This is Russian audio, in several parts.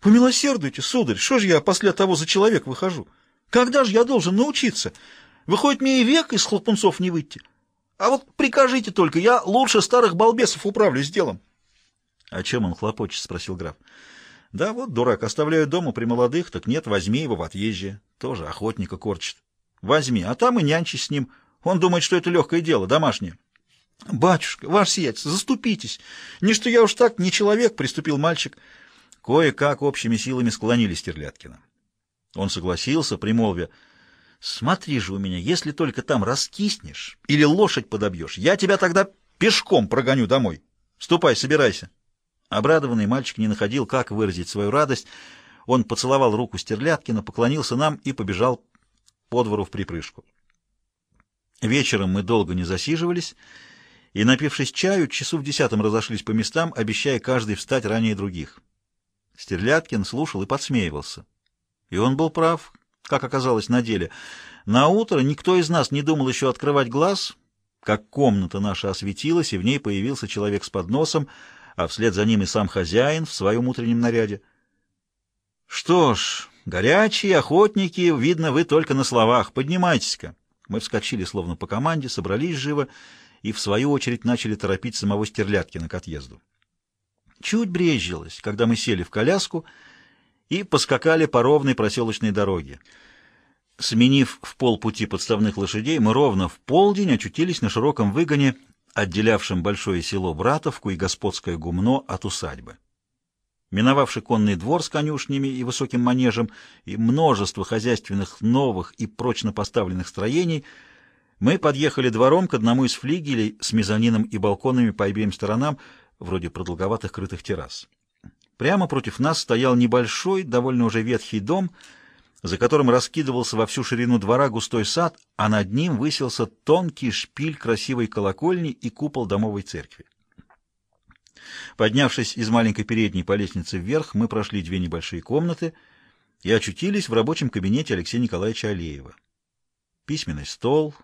Помилосердуйте, сударь, что же я после того за человек выхожу? Когда же я должен научиться? Выходит, мне и век из хлопунцов не выйти. А вот прикажите только, я лучше старых балбесов управлюсь делом. — О чем он хлопочет? — спросил граф. — Да вот, дурак, оставляю дома при молодых, так нет, возьми его в отъезде. Тоже охотника корчит. Возьми, а там и нянчись с ним. Он думает, что это легкое дело, домашнее. — Батюшка, ваше сиятельство, заступитесь. Не что я уж так, не человек, — приступил мальчик. Кое-как общими силами склонили Стерляткина. Он согласился, примолвя, — Смотри же у меня, если только там раскиснешь или лошадь подобьешь, я тебя тогда пешком прогоню домой. Ступай, собирайся. Обрадованный мальчик не находил, как выразить свою радость. Он поцеловал руку Стерляткина, поклонился нам и побежал по двору в припрыжку. Вечером мы долго не засиживались, и, напившись чаю, часу в десятом разошлись по местам, обещая каждый встать ранее других. Стерляткин слушал и подсмеивался. И он был прав, как оказалось на деле. На утро никто из нас не думал еще открывать глаз, как комната наша осветилась, и в ней появился человек с подносом, а вслед за ним и сам хозяин в своем утреннем наряде. Что ж, горячие охотники, видно, вы только на словах. Поднимайтесь-ка. Мы вскочили словно по команде, собрались живо и, в свою очередь, начали торопить самого Стерляткина к отъезду. Чуть брезжилось, когда мы сели в коляску и поскакали по ровной проселочной дороге. Сменив в полпути подставных лошадей, мы ровно в полдень очутились на широком выгоне, отделявшем большое село Братовку и господское гумно от усадьбы. Миновавший конный двор с конюшнями и высоким манежем и множество хозяйственных новых и прочно поставленных строений, мы подъехали двором к одному из флигелей с мезонином и балконами по обеим сторонам, вроде продолговатых крытых террас. Прямо против нас стоял небольшой, довольно уже ветхий дом, за которым раскидывался во всю ширину двора густой сад, а над ним высился тонкий шпиль красивой колокольни и купол домовой церкви. Поднявшись из маленькой передней по лестнице вверх, мы прошли две небольшие комнаты и очутились в рабочем кабинете Алексея Николаевича Алеева. Письменный стол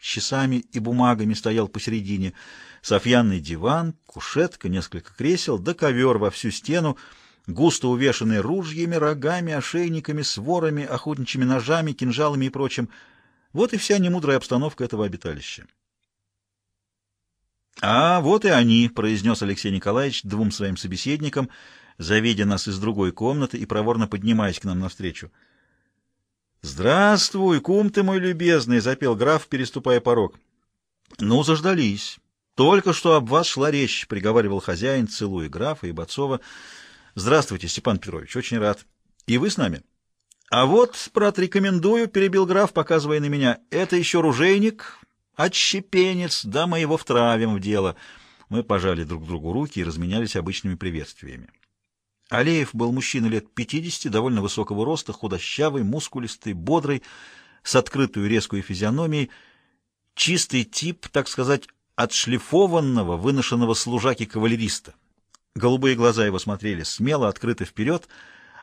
часами и бумагами стоял посередине, софьянный диван, кушетка, несколько кресел, да ковер во всю стену, густо увешанный ружьями, рогами, ошейниками, сворами, охотничьими ножами, кинжалами и прочим. Вот и вся немудрая обстановка этого обиталища. «А вот и они», — произнес Алексей Николаевич двум своим собеседникам, завидя нас из другой комнаты и проворно поднимаясь к нам навстречу. «Здравствуй, кум ты мой любезный!» — запел граф, переступая порог. «Ну, заждались. Только что об вас шла речь», — приговаривал хозяин, целуя графа и Бацова. «Здравствуйте, Степан Петрович, очень рад. И вы с нами?» «А вот, брат, рекомендую», — перебил граф, показывая на меня. «Это еще ружейник, Отщепенец, да мы его втравим в дело. Мы пожали друг другу руки и разменялись обычными приветствиями. Алеев был мужчина лет пятидесяти, довольно высокого роста, худощавый, мускулистый, бодрый, с открытую резкую физиономией, чистый тип, так сказать, отшлифованного, выношенного служаки-кавалериста. Голубые глаза его смотрели смело, открыто вперед,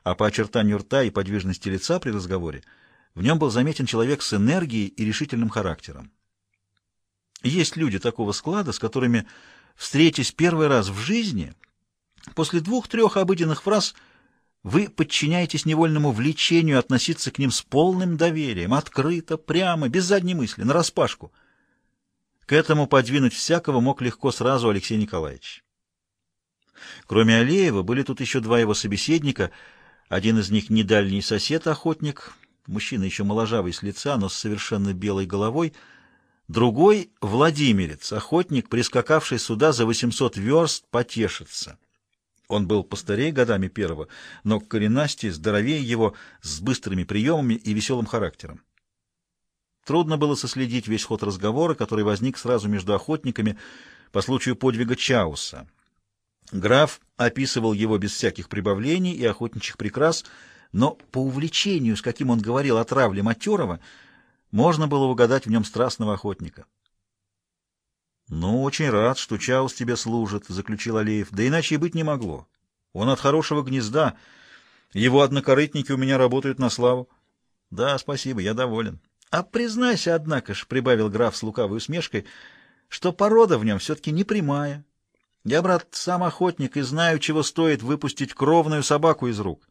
а по очертанию рта и подвижности лица при разговоре в нем был заметен человек с энергией и решительным характером. Есть люди такого склада, с которыми, встретясь первый раз в жизни, после двух-трех обыденных фраз вы подчиняетесь невольному влечению относиться к ним с полным доверием, открыто, прямо, без задней мысли, нараспашку. К этому подвинуть всякого мог легко сразу Алексей Николаевич. Кроме Алеева, были тут еще два его собеседника, один из них недальний сосед-охотник, мужчина еще моложавый с лица, но с совершенно белой головой — Другой — Владимирец, охотник, прискакавший сюда за 800 верст потешиться. Он был постарее годами первого, но коренастей, здоровее его, с быстрыми приемами и веселым характером. Трудно было соследить весь ход разговора, который возник сразу между охотниками по случаю подвига Чауса. Граф описывал его без всяких прибавлений и охотничьих прикрас, но по увлечению, с каким он говорил о травле Матерова, можно было угадать в нем страстного охотника. — Ну, очень рад, что Чаус тебе служит, — заключил Алеев. — Да иначе и быть не могло. Он от хорошего гнезда. Его однокорытники у меня работают на славу. — Да, спасибо, я доволен. — А признайся, однако ж, — прибавил граф с лукавой усмешкой, — что порода в нем все-таки не прямая. Я, брат, сам охотник и знаю, чего стоит выпустить кровную собаку из рук.